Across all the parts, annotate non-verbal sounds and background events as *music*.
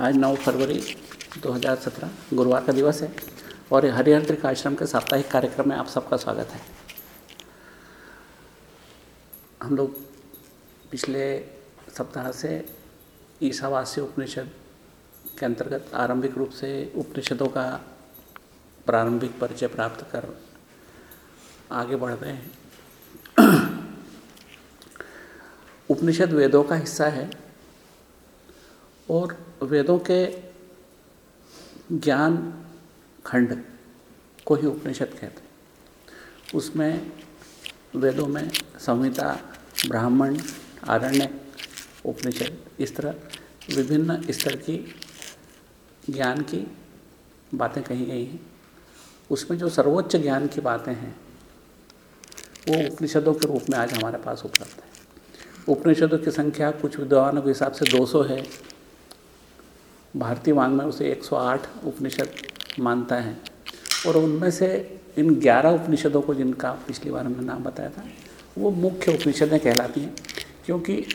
आज 9 फरवरी 2017 गुरुवार का दिवस है और हरिहर त्रिक आश्रम के साप्ताहिक कार्यक्रम में आप सबका स्वागत है। हम लोग पिछले सप्ताह से ईसावासी उपनिषद के अंतर्गत आरंभिक रूप से उपनिषदों का प्रारंभिक परिचय प्राप्त कर आगे बढ़ रहे हैं। उपनिषद वेदों का हिस्सा है और वेदों के ज्ञान खंड को ही उपनिषद कहते हैं। उसमें वेदों में संहिता, ब्राह्मण, आरण्य, उपनिषद, इस तरह विभिन्न स्तर की ज्ञान की बातें कही गई हैं। उसमें जो सर्वोच्च ज्ञान की बातें हैं, वो उपनिषदों के रूप में आज हमारे पास उपलब्ध है। उपनिषदों की संख्या कुछ विद्वानों के हिसाब से 200 है भारतीय मांग में उसे 108 उपनिषद मानता है। और उनमें से इन 11 उपनिषदों को जिनका पिछली बार हमने नाम बताया था, वो मुख्य उपनिषदें कहलाती हैं। क्योंकि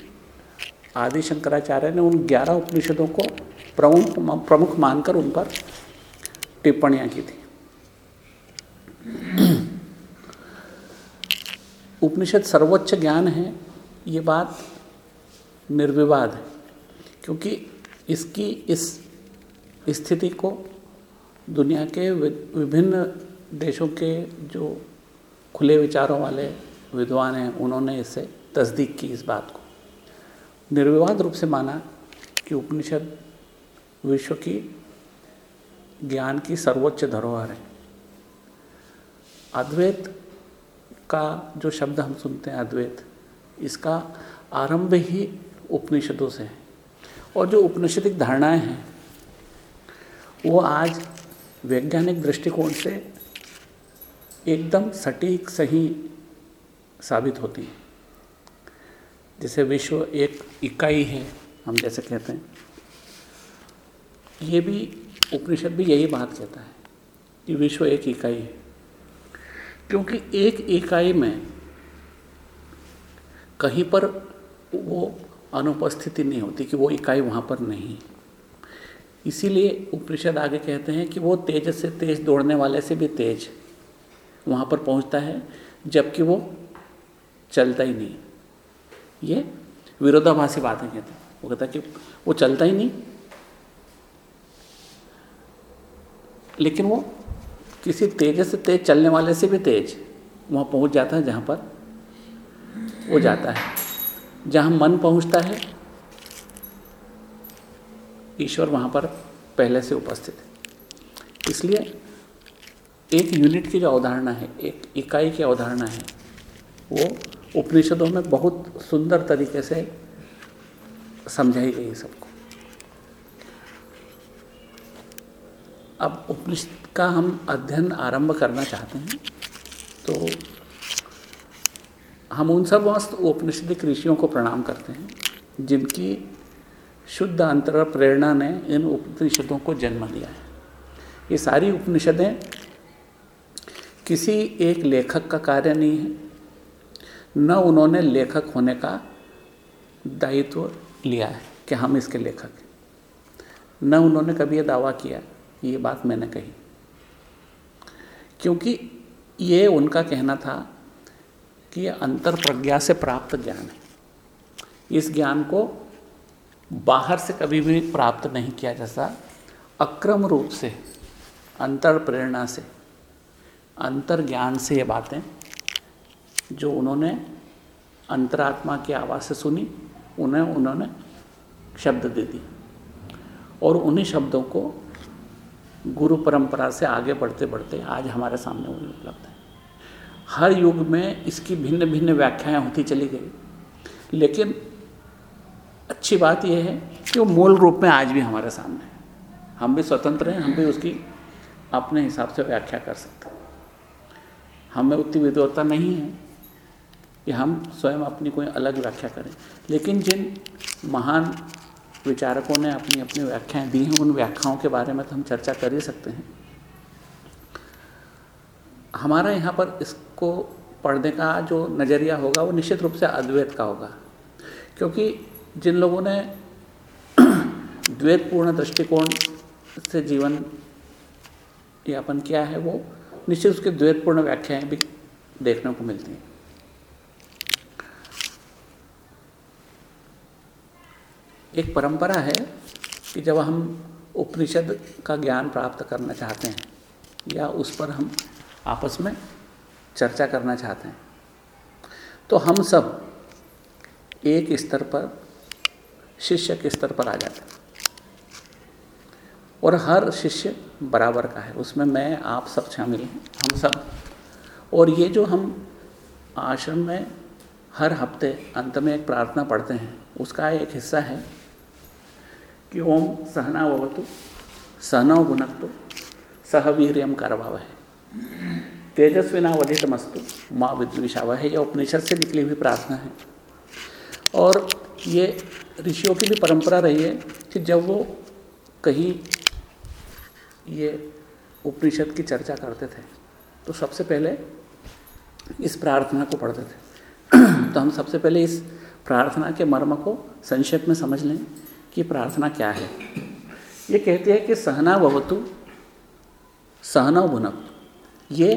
आदि शंकराचार्य ने उन 11 उपनिषदों को प्रमुख प्रमुख मानकर उन पर टिप्पणियाँ की थी। उपनिषद सर्वोच्च ज्ञान है, ये बात निर्विवाद है। क्योंकि इसकी इस स्थिति को दुनिया के विभिन्न देशों के जो खुले विचारों वाले विद्वान हैं, उन्होंने इससे तस्दीक की इस बात को। निर्विवाद रूप से माना कि उपनिषद विश्व की ज्ञान की सर्वोच्च धरोहर है। अद्वैत का जो शब्द हम सुनते हैं, अद्वैत, इसका आरंभ ही उपनिषदों से है। और जो उपनिषदिक धारणाएँ हैं, वो आज वैज्ञानिक दृष्टिकोण से एकदम सटीक सही साबित होती हैं। जैसे विश्व एक इकाई है, हम जैसे कहते हैं। ये भी, उपनिषद भी यही बात कहता है कि विश्व एक इकाई है। क्योंकि एक इकाई में कहीं पर वो अनुपस्थिति नहीं होती कि वो इकाई वहाँ पर नहीं। इसीलिए उपनिषद आगे कहते हैं कि वो तेज से तेज दौड़ने वाले से भी तेज वहाँ पर पहुँचता है, जबकि वो चलता ही नहीं। ये विरोधाभासी बातें कहते हैं। वो कहता है कि वो चलता ही नहीं। लेकिन वो किसी तेज से तेज चलने वाले से भी तेज वहाँ पहुँच जाता है जहाँ पर वो जाता है। जहाँ मन पहुँचता है, ईश्वर वहाँ पर पहले से उपस्थित है। इसलिए एक यूनिट की जो अवधारणा है, एक इकाई की अवधारणा है, वो उपनिषदों में बहुत सुंदर तरीके से समझाई गई सबको। अब उपनिषद का हम अध्ययन आरंभ करना चाहते हैं तो हम उन सब वस्त उपनिषदिक ऋषियों को प्रणाम करते हैं, जिनकी शुद्ध अंतर प्रेरणा ने इन उपनिषदों को जन्म दिया है। ये सारी उपनिषदें किसी एक लेखक का कार्य नहीं है। न उन्होंने लेखक होने का दायित्व लिया है कि हम इसके लेखक हैं। न उन्होंने कभी ये दावा किया, ये बात मैंने कही। क्योंकि ये उनका कहना था कि ये अंतर प्रज्ञा से प्राप्त ज्ञान है। इस ज्ञान को बाहर से कभी भी प्राप्त नहीं किया जैसा अक्रम रूप से, अंतर प्रेरणा से, अंतर ज्ञान से ये बातें, जो उन्होंने अंतरात्मा की आवाज़ से सुनी, उन्हें उन्होंने शब्द दे दी और उन्हीं शब्दों को गुरु परंपरा से आगे बढ़ते बढ़ते आज हमारे सामने उपलब्ध है। हर युग में इसकी भिन्न भिन्न व्याख्याएँ होती चली गई। लेकिन अच्छी बात यह है कि वो मूल रूप में आज भी हमारे सामने है। हम भी स्वतंत्र हैं, हम भी उसकी अपने हिसाब से व्याख्या कर सकते हैं। हमें उतनी विद्वता नहीं है कि हम स्वयं अपनी कोई अलग व्याख्या करें। लेकिन जिन महान विचारकों ने अपनी अपनी व्याख्याएँ दी हैं, उन व्याख्याओं के बारे में तो हम चर्चा कर ही सकते हैं। हमारा यहाँ पर इसको पढ़ने का जो नज़रिया होगा, वो निश्चित रूप से अद्वैत का होगा। क्योंकि जिन लोगों ने *clears throat* द्वैतपूर्ण दृष्टिकोण से जीवन यापन किया है, वो निश्चित उसके द्वैतपूर्ण व्याख्याएँ भी देखने को मिलती हैं। एक परंपरा है कि जब हम उपनिषद का ज्ञान प्राप्त करना चाहते हैं या उस पर हम आपस में चर्चा करना चाहते हैं। तो हम सब एक स्तर पर, शिष्य के स्तर पर आ जाते हैं। और हर शिष्य बराबर का है। उसमें मैं, आप सब शामिल हैं, हम सब। और ये जो हम आश्रम में हर हफ़्ते अंत में एक प्रार्थना पढ़ते हैं, उसका एक हिस्सा है कि ओम सहना ववतु सहनौ भुनक्तु सह वीरियम करवाव है तेजस्विना वधितमस्तु माँ विद्विषाव है यह उपनिषद से निकली हुई प्रार्थना है। और ये ऋषियों की भी परंपरा रही है कि जब वो कहीं ये उपनिषद की चर्चा करते थे तो सबसे पहले इस प्रार्थना को पढ़ते थे। तो हम सबसे पहले इस प्रार्थना के मर्म को संक्षेप में समझ लें कि प्रार्थना क्या है। ये कहती है कि सहना भवतु सहना भुनक ये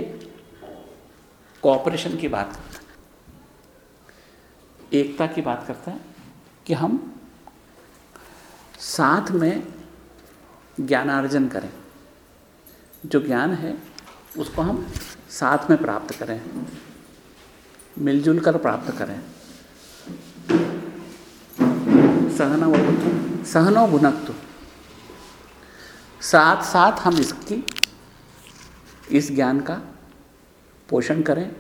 कॉपरेशन की बात करता है। एकता की बात करता है कि हम साथ में ज्ञानार्जन करें। जो ज्ञान है, उसको हम साथ में प्राप्त करें। मिलजुल कर प्राप्त करें। सहना वक्त सहनो साथ साथ हम इसकी, इस ज्ञान का पोषण करें,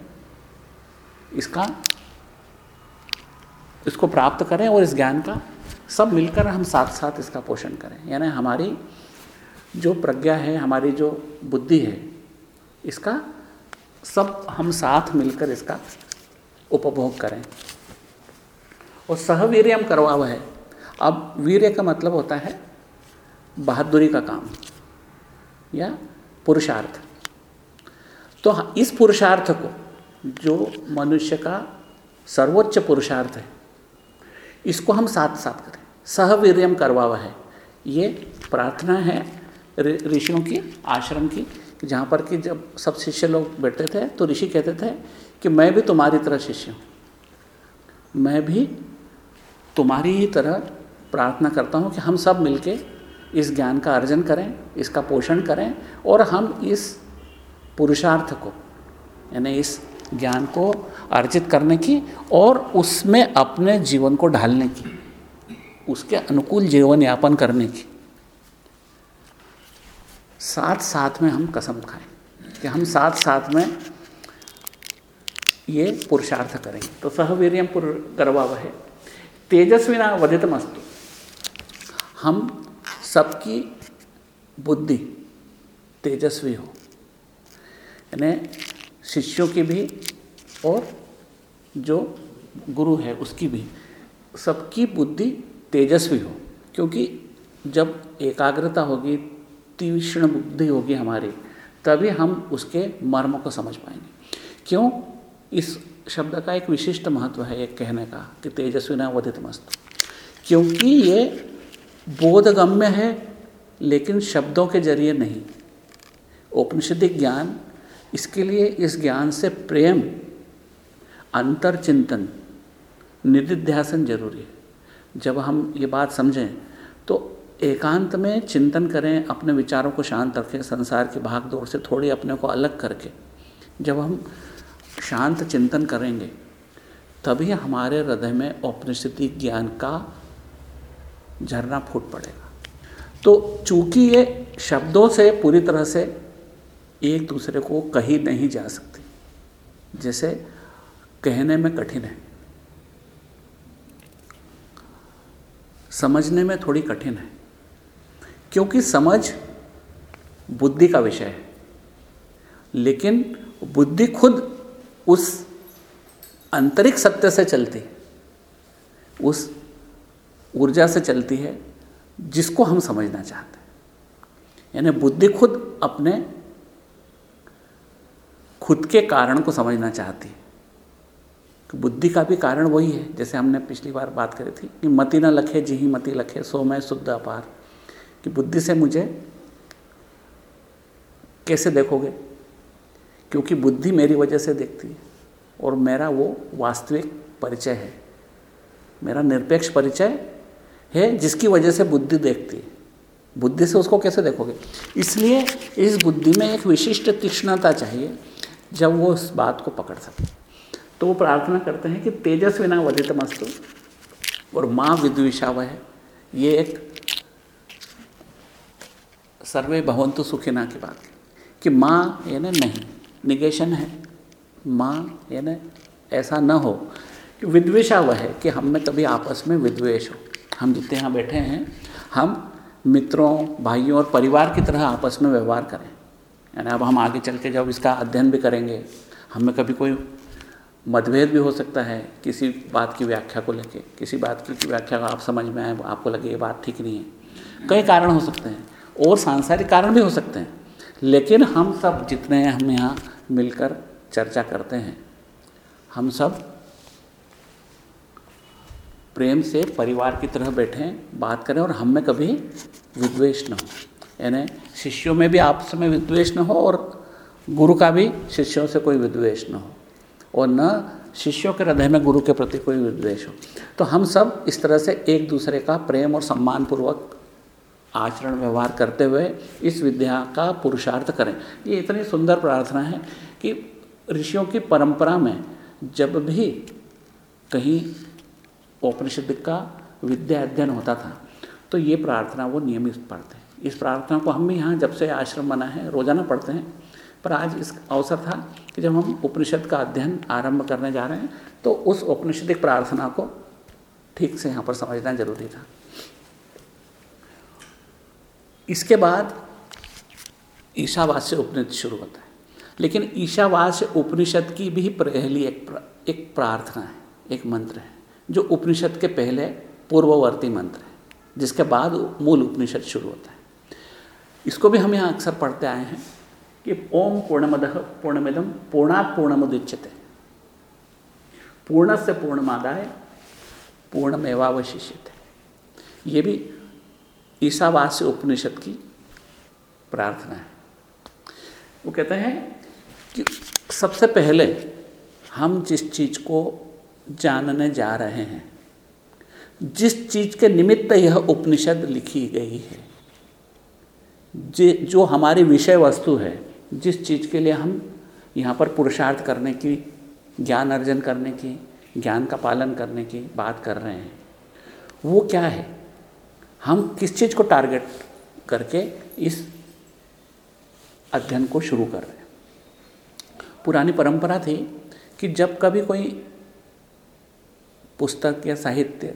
इसका, इसको प्राप्त करें और इस ज्ञान का सब मिलकर हम साथ साथ इसका पोषण करें। यानी हमारी जो प्रज्ञा है, हमारी जो बुद्धि है, इसका सब हम साथ मिलकर इसका उपभोग करें। और सहवीर्यम करवा हुआ है। अब वीर्य का मतलब होता है बहादुरी का काम या पुरुषार्थ। तो इस पुरुषार्थ को, जो मनुष्य का सर्वोच्च पुरुषार्थ है, इसको हम साथ साथ करें सहवीर्यम करवा है। ये प्रार्थना है ऋषियों की, आश्रम की, जहाँ पर कि जब सब शिष्य लोग बैठते थे तो ऋषि कहते थे कि मैं भी तुम्हारी तरह शिष्य हूँ। मैं भी तुम्हारी ही तरह प्रार्थना करता हूँ कि हम सब मिलके इस ज्ञान का अर्जन करें, इसका पोषण करें और हम इस पुरुषार्थ को यानी इस ज्ञान को अर्जित करने की और उसमें अपने जीवन को ढालने की, उसके अनुकूल जीवन यापन करने की। साथ साथ में हम कसम खाएँ कि हम साथ साथ में ये पुरुषार्थ करेंगे। तो सहवीर्यम पुर करवा वह तेजस्विना वधित मस्तु हम सबकी बुद्धि तेजस्वी हो। यानी शिष्यों की भी और जो गुरु है उसकी भी। सबकी बुद्धि तेजस्वी हो, क्योंकि जब एकाग्रता होगी, तीक्ष्ण बुद्धि होगी हमारी, तभी हम उसके मर्म को समझ पाएँगे। क्यों? इस शब्द का एक विशिष्ट महत्व है एक कहने का, कि तेजस्वी न वधित मस्त। क्योंकि ये बोधगम्य है, लेकिन शब्दों के ज़रिए नहीं। औपनिषदिक ज्ञान इसके लिए इस ज्ञान से प्रेम अंतर चिंतन निधिध्यासन ज़रूरी है। जब हम ये बात समझें तो एकांत में चिंतन करें, अपने विचारों को शांत रखें, संसार की भाग दौड़ से थोड़ी अपने को अलग करके। जब हम शांत चिंतन करेंगे, तभी हमारे हृदय में औपनिषदिक ज्ञान का झरना फूट पड़ेगा। तो चूँकि ये शब्दों से, पूरी तरह से एक दूसरे को कही नहीं जा सकती। जैसे कहने में कठिन है। समझने में थोड़ी कठिन है। क्योंकि समझ बुद्धि का विषय है। लेकिन बुद्धि खुद उस आंतरिक सत्य से चलती, उस ऊर्जा से चलती है जिसको हम समझना चाहते हैं। यानी बुद्धि खुद अपने खुद के कारण को समझना चाहती है। तो बुद्धि का भी कारण वही है। जैसे हमने पिछली बार बात करी थी कि मति न लखे जी ही मति लखे, सो मैं शुद्ध अपार। कि बुद्धि से मुझे कैसे देखोगे? क्योंकि बुद्धि मेरी वजह से देखती है और मेरा वो वास्तविक परिचय है। मेरा निरपेक्ष परिचय है जिसकी वजह से बुद्धि देखती है। बुद्धि से उसको कैसे देखोगे? इसलिए इस बुद्धि में एक विशिष्ट तीक्ष्णता चाहिए जब वो उस बात को पकड़ सके। तो वो प्रार्थना करते हैं कि तेजस्विना वधित मस्तु और माँ विद्विषा वह ये एक सर्वे भवंतु सुखिना की बात है कि माँ यानी नहीं, निगेशन है। माँ यानी ऐसा न हो कि विद्वेषा वह है कि हम में कभी आपस में विद्वेष हो। हम जितने यहाँ बैठे हैं, हम मित्रों, भाइयों और परिवार की तरह आपस में व्यवहार करें। यानी अब हम आगे चल के जब इसका अध्ययन भी करेंगे, हमें कभी कोई मतभेद भी हो सकता है किसी बात की व्याख्या को लेके। किसी बात की व्याख्या को आप समझ में आए, आपको लगे ये बात ठीक नहीं है। कई कारण हो सकते हैं और सांसारिक कारण भी हो सकते हैं, लेकिन हम सब जितने हम यहाँ मिलकर चर्चा करते हैं, हम सब प्रेम से परिवार की तरह बैठें, बात करें और हम में कभी विद्वेष न हो। यानी शिष्यों में भी आपस में विद्वेष न हो और गुरु का भी शिष्यों से कोई विद्वेष न हो। और न शिष्यों के हृदय में गुरु के प्रति कोई विद्वेष हो। तो हम सब इस तरह से एक दूसरे का प्रेम और सम्मान पूर्वक आचरण व्यवहार करते हुए इस विद्या का पुरुषार्थ करें। ये इतनी सुंदर प्रार्थना है कि ऋषियों की परंपरा में जब भी कहीं उपनिषद का विद्या अध्ययन होता था तो ये प्रार्थना वो नियमित पढ़ते इस प्रार्थना को हम भी यहाँ जब से आश्रम बना है, रोज़ाना पढ़ते हैं। पर आज इस अवसर था कि जब हम उपनिषद का अध्ययन आरंभ करने जा रहे हैं तो उस उपनिषदिक प्रार्थना को ठीक से यहाँ पर समझना ज़रूरी था। इसके बाद ईशावास्य उपनिषद शुरू होता है। लेकिन ईशावास्य उपनिषद की भी पहली एक एक प्रार्थना है, एक मंत्र है, जो उपनिषद के पहले पूर्ववर्ती मंत्र है, जिसके बाद मूल उपनिषद शुरू होता है। इसको भी हम यहाँ अक्सर पढ़ते आए हैं कि ओम पूर्णमद पूर्णमिदम पूर्णात् पूर्णमुदिच्यते। पूर्ण से पूर्णमादाय पूर्णमेवावशिष्य थे ये भी ईसावास्य उपनिषद की प्रार्थना है। वो कहते हैं कि सबसे पहले हम जिस चीज़ को जानने जा रहे हैं, जिस चीज़ के निमित्त यह उपनिषद लिखी गई है जो हमारी विषय वस्तु है, जिस चीज़ के लिए हम यहाँ पर पुरुषार्थ करने की, ज्ञान अर्जन करने की, ज्ञान का पालन करने की बात कर रहे हैं, वो क्या है? हम किस चीज़ को टारगेट करके इस अध्ययन को शुरू कर रहे हैं? पुरानी परंपरा थी कि जब कभी कोई पुस्तक या साहित्य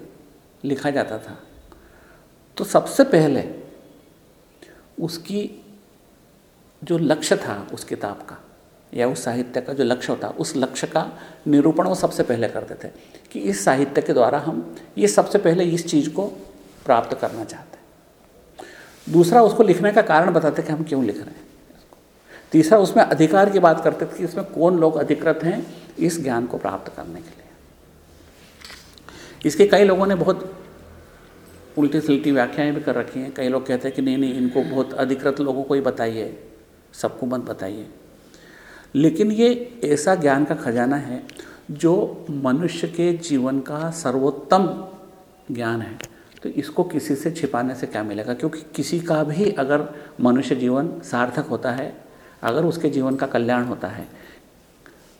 लिखा जाता था तो सबसे पहले उसकी जो लक्ष्य था उस किताब का, या उस साहित्य का जो लक्ष्य होता, उस लक्ष्य का निरूपण वो सबसे पहले करते थे कि इस साहित्य के द्वारा हम ये सबसे पहले इस चीज़ को प्राप्त करना चाहते हैं। दूसरा, उसको लिखने का कारण बताते कि हम क्यों लिख रहे हैं तीसरा, उसमें अधिकार की बात करते थे कि इसमें कौन लोग अधिकृत हैं इस ज्ञान को प्राप्त करने के लिए। इसके कई लोगों ने बहुत उल्टी सिल्टी व्याख्याएँ भी कर रखी हैं। कई लोग कहते हैं कि नहीं नहीं, इनको बहुत अधिकृत लोगों को ही बताइए। सबको मत बताइए। लेकिन ये ऐसा ज्ञान का खजाना है जो मनुष्य के जीवन का सर्वोत्तम ज्ञान है। तो इसको किसी से छिपाने से क्या मिलेगा? क्योंकि किसी का भी अगर मनुष्य जीवन सार्थक होता है, अगर उसके जीवन का कल्याण होता है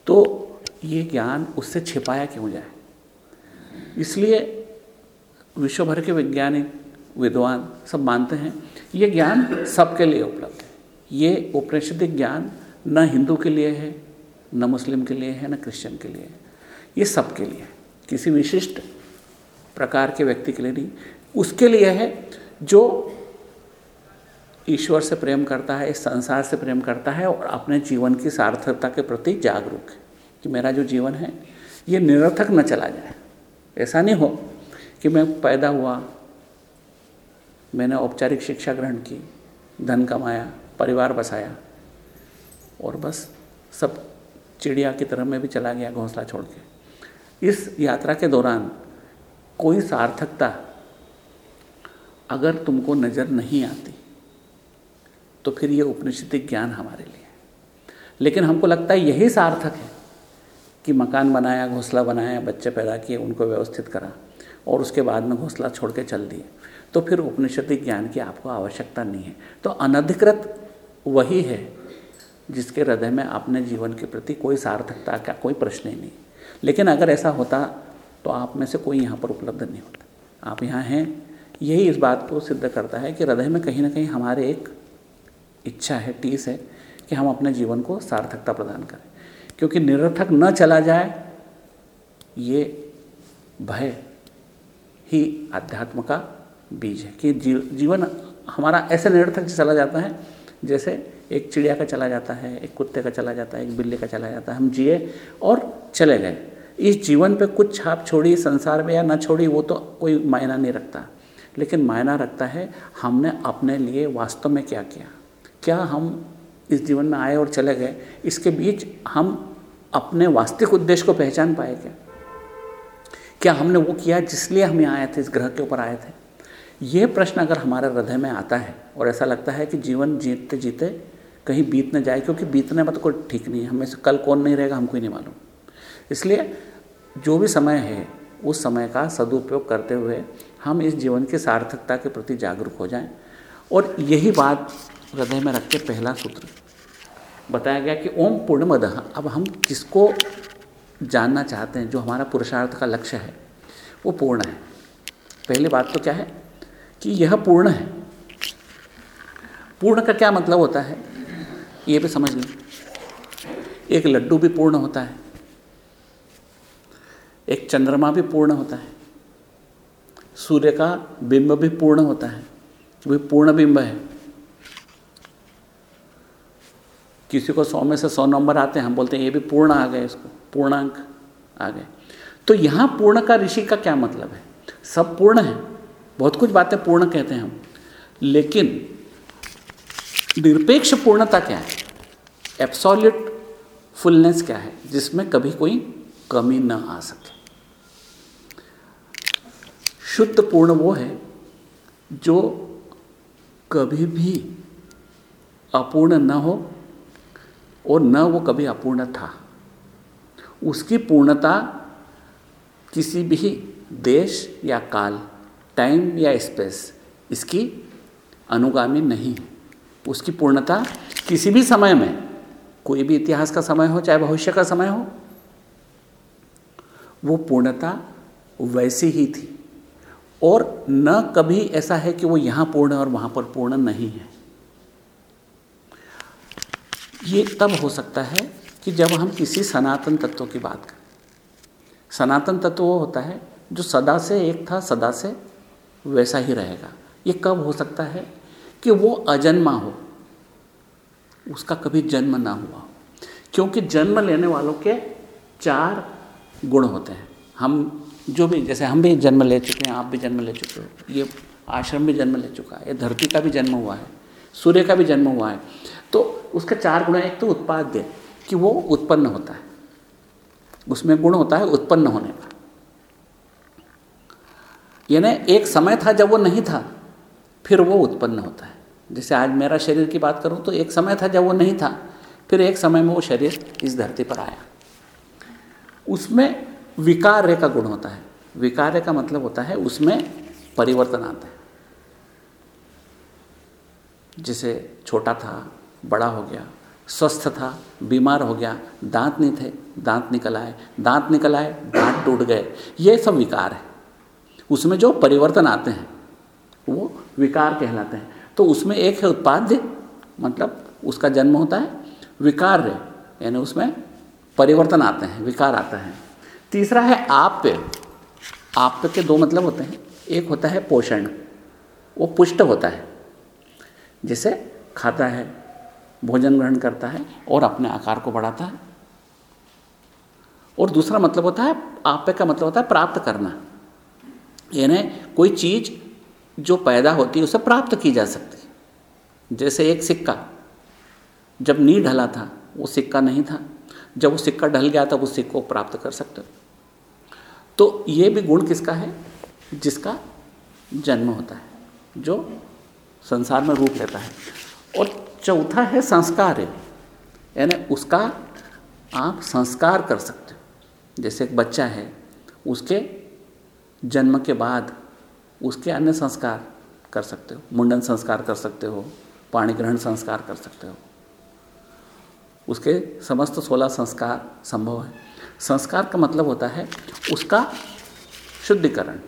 तो ये ज्ञान उससे छिपाया क्यों जाए? इसलिए विश्व भर के वैज्ञानिक, विद्वान सब मानते हैं, ये ज्ञान सबके लिए उपलब्ध है। ये उपनिषदिक ज्ञान न हिंदू के लिए है, न मुस्लिम के लिए है, न क्रिश्चियन के लिए है। ये सबके लिए है। किसी विशिष्ट प्रकार के व्यक्ति के लिए नहीं, उसके लिए है जो ईश्वर से प्रेम करता है, इस संसार से प्रेम करता है और अपने जीवन की सार्थकता के प्रति जागरूक है कि मेरा जो जीवन है, ये निरर्थक न चला जाए। ऐसा नहीं हो कि मैं पैदा हुआ, मैंने औपचारिक शिक्षा ग्रहण की, धन कमाया, परिवार बसाया, और बस सब चिड़िया की तरह में भी चला गया घोंसला छोड़ के। इस यात्रा के दौरान कोई सार्थकता अगर तुमको नज़र नहीं आती तो फिर ये उपनिषदिक ज्ञान हमारे लिए लेकिन हमको लगता है यही सार्थक है कि मकान बनाया, घोंसला बनाया, बच्चे पैदा किए, उनको व्यवस्थित करा। और उसके बाद में घोंसला छोड़ के चल दिए। तो फिर उपनिषदिक ज्ञान की आपको आवश्यकता नहीं है। तो अनधिकृत वही है जिसके हृदय में अपने जीवन के प्रति कोई सार्थकता का कोई प्रश्न ही नहीं। लेकिन अगर ऐसा होता तो आप में से कोई यहाँ पर उपलब्ध नहीं होता। आप यहाँ हैं, यही इस बात को सिद्ध करता है कि हृदय में कहीं ना कहीं हमारे एक इच्छा है, टीस है कि हम अपने जीवन को सार्थकता प्रदान करें। क्योंकि निरर्थक न चला जाए, ये भय ही अध्यात्म का बीज है। कि जी, जीवन हमारा ऐसे निरर्थक चला जाता है जैसे एक चिड़िया का चला जाता है एक कुत्ते का चला जाता है एक बिल्ली का चला जाता है हम जिए और चले गए। इस जीवन पे कुछ छाप छोड़ी संसार में या ना छोड़ी वो तो कोई मायना नहीं रखता। लेकिन मायना रखता है हमने अपने लिए वास्तव में क्या किया? क्या हम इस जीवन में आए और चले गए? इसके बीच हम अपने वास्तविक उद्देश्य को पहचान पाए क्या? क्या हमने वो किया जिसलिए हम यहाँ आए थे, इस ग्रह के ऊपर आए थे? ये प्रश्न अगर हमारे हृदय में आता है और ऐसा लगता है कि जीवन जीतते जीते कहीं बीत न जाए, क्योंकि बीतने में तो कोई ठीक नहीं है, हमें से कल कौन नहीं रहेगा, हमको ही नहीं मालूम। इसलिए जो भी समय है, उस समय का सदुपयोग करते हुए हम इस जीवन की सार्थकता के प्रति जागरूक हो जाएँ। और यही बात हृदय में रख के पहला सूत्र बताया गया कि ओम पूर्णमद। अब हम किसको जानना चाहते हैं, जो हमारा पुरुषार्थ का लक्ष्य है, वो पूर्ण है। पहली बात तो क्या है कि यह पूर्ण है। पूर्ण का क्या मतलब होता है? ये भी समझ लें। एक लड्डू भी पूर्ण होता है, एक चंद्रमा भी पूर्ण होता है, सूर्य का बिंब भी पूर्ण होता है वह पूर्ण बिंब है किसी को सौ में से सौ नंबर आते हैं, हम बोलते हैं, ये भी पूर्ण आ गए इसको, पूर्णांक आ गए। तो यहाँ पूर्ण का ऋषि का क्या मतलब है? सब पूर्ण है। बहुत कुछ बातें पूर्ण कहते हैं हम। लेकिन निरपेक्ष पूर्णता क्या है? एब्सोल्यूट फुलनेस क्या है? जिसमें कभी कोई कमी न आ सके। शुद्ध पूर्ण वो है जो कभी भी अपूर्ण न हो और न वो कभी अपूर्ण था। उसकी पूर्णता किसी भी देश या काल टाइम या स्पेस इसकी अनुगामी नहीं है। उसकी पूर्णता किसी भी समय में, कोई भी इतिहास का समय हो, चाहे भविष्य का समय हो, वो पूर्णता वैसी ही थी। और न कभी ऐसा है कि वो यहाँ पूर्ण और वहाँ पर पूर्ण नहीं है। ये तब हो सकता है कि जब हम किसी सनातन तत्व की बात करें। सनातन तत्व वो होता है जो सदा से एक था, सदा से वैसा ही रहेगा। ये कब हो सकता है कि वो अजन्मा हो? उसका कभी जन्म ना हुआ हो। क्योंकि जन्म लेने वालों के चार गुण होते हैं। हम जो भी, जैसे हम भी जन्म ले चुके हैं, आप भी जन्म ले चुके हो। ये आश्रम भी जन्म ले चुका है, ये धरती का भी जन्म हुआ है। सूर्य का भी जन्म हुआ है। तो उसके चार गुण एक तो उत्पाद्य कि वो उत्पन्न होता है। उसमें गुण होता है, उत्पन्न होने का। यानी एक समय था जब वो नहीं था, फिर वो उत्पन्न होता है। जैसे आज मेरा शरीर की बात करूँ तो एक समय था जब वो नहीं था, फिर एक समय में वो शरीर इस धरती पर आया। उसमें विकार्य का गुण होता है। विकार्य का मतलब होता है, उसमें परिवर्तन आता है। जैसे छोटा था, बड़ा हो गया, स्वस्थ था, बीमार हो गया, दांत नहीं थे, दांत निकल आए, दांत निकल आए, दांत टूट गए। ये सब विकार है। उसमें जो परिवर्तन आते हैं, वो विकार कहलाते हैं। तो उसमें एक है उत्पाद्य मतलब उसका जन्म होता है, विकार यानी उसमें परिवर्तन आते हैं, विकार आता है। तीसरा है आप्य। आप्य के दो मतलब होते हैं। एक होता है पोषण, वो पुष्ट होता है। जिसे खाता है, भोजन ग्रहण करता है और अपने आकार को बढ़ाता है। और दूसरा मतलब होता है, आपे का मतलब होता है प्राप्त करना। यानी कोई चीज़ जो पैदा होती है, उसे प्राप्त की जा सकती है। जैसे एक सिक्का, जब नी ढला था, वो सिक्का नहीं था। जब वो सिक्का ढल गया तब उस सिक्को को प्राप्त कर सकते तो ये भी गुण किसका है? जिसका जन्म होता है, जो संसार में रूप लेता है। और चौथा है संस्कार यानी उसका आप संस्कार कर सकते हो। जैसे एक बच्चा है, उसके जन्म के बाद उसके अन्य संस्कार कर सकते हो। मुंडन संस्कार कर सकते हो पाणी ग्रहण संस्कार कर सकते हो। उसके समस्त सोलह संस्कार संभव है। संस्कार का मतलब होता है उसका शुद्धिकरण।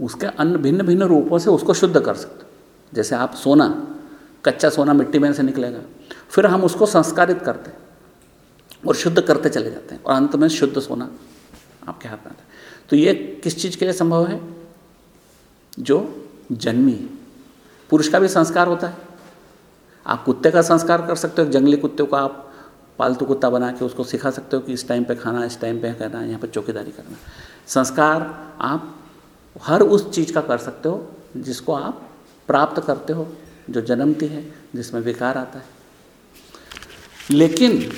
उसके अन्य भिन्न भिन्न रूपों से उसको शुद्ध कर सकते जैसे आप सोना, कच्चा सोना मिट्टी में से निकलेगा, फिर हम उसको संस्कारित करते और शुद्ध करते चले जाते हैं। और अंत में शुद्ध सोना आपके हाथ में आता है। तो ये किस चीज़ के लिए संभव है? जो जन्मी है। पुरुष का भी संस्कार होता है। आप कुत्ते का संस्कार कर सकते हो, जंगली कुत्ते को आप पालतू कुत्ता बना के उसको सिखा सकते हो कि इस टाइम पे खाना, इस टाइम पे करना यहाँ पे चौकीदारी करना। संस्कार आप हर उस चीज़ का कर सकते हो जिसको आप प्राप्त करते हो, जो जन्मती है, जिसमें विकार आता है। लेकिन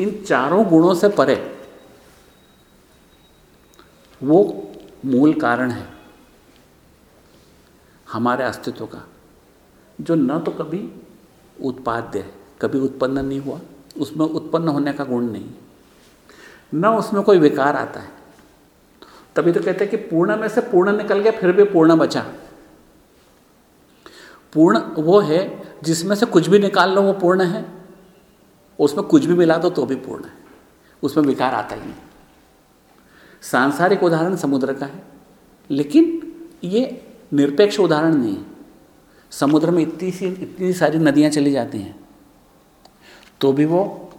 इन चारों गुणों से परे वो मूल कारण है हमारे अस्तित्व का, जो न तो कभी उत्पाद्य है, कभी उत्पन्न नहीं हुआ। उसमें उत्पन्न होने का गुण नहीं न उसमें कोई विकार आता है। तभी तो कहते हैं कि पूर्ण में से पूर्ण निकल गया, फिर भी पूर्ण बचा। पूर्ण वो है जिसमें से कुछ भी निकाल लो, वो पूर्ण है। उसमें कुछ भी मिला दो तो भी पूर्ण है। उसमें विकार आता ही नहीं। सांसारिक उदाहरण समुद्र का है। लेकिन ये निरपेक्ष उदाहरण नहीं है। समुद्र में इतनी सी, इतनी सारी नदियाँ चली जाती हैं तो भी वो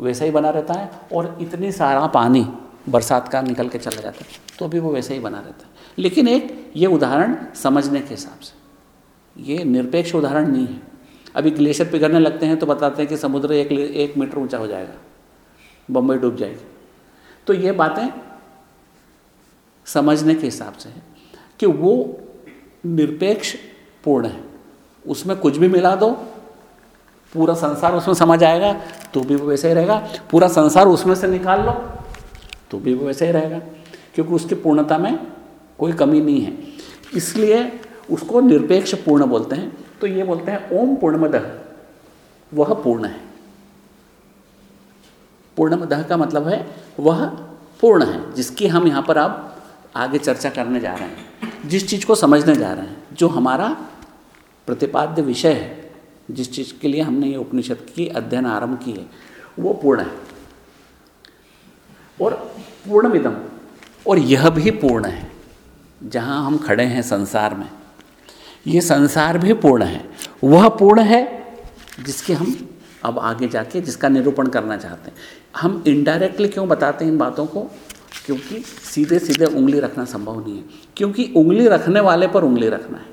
वैसा ही बना रहता है और इतनी सारा पानी बरसात का निकल के चला जाता है। तो भी वो वैसे ही बना रहता है। लेकिन एक ये उदाहरण समझने के हिसाब से। ये निरपेक्ष उदाहरण नहीं है। अभी ग्लेशियर पिघलने लगते हैं तो बताते हैं कि समुद्र एक एक मीटर ऊँचा हो जाएगा। बम्बई डूब जाएगी। तो ये बातें समझने के हिसाब से है कि वो निरपेक्ष पूर्ण है। उसमें कुछ भी मिला दो, पूरा संसार उसमें समझ आएगा तो भी वो वैसे ही रहेगा। पूरा संसार उसमें से निकाल लो तो भी वो वैसे ही रहेगा। क्योंकि उसकी पूर्णता में कोई कमी नहीं है। इसलिए उसको निरपेक्ष पूर्ण बोलते हैं। तो ये बोलते हैं, ओम पूर्णमदह वह पूर्ण है। पूर्णमदह का मतलब है, वह पूर्ण है, जिसकी हम यहाँ पर अब आगे चर्चा करने जा रहे हैं। जिस चीज़ को समझने जा रहे हैं, जो हमारा प्रतिपाद्य विषय है, जिस चीज़ के लिए हमने ये उपनिषद की अध्ययन आरंभ की है, वो पूर्ण है। और पूर्णमिदम और यह भी पूर्ण है, जहाँ हम खड़े हैं संसार में, ये संसार भी पूर्ण है। वह पूर्ण है जिसके हम अब आगे जाके जिसका निरूपण करना चाहते हैं। हम इनडायरेक्टली क्यों बताते हैं इन बातों को? क्योंकि सीधे सीधे उंगली रखना संभव नहीं है। क्योंकि उंगली रखने वाले पर उंगली रखना है।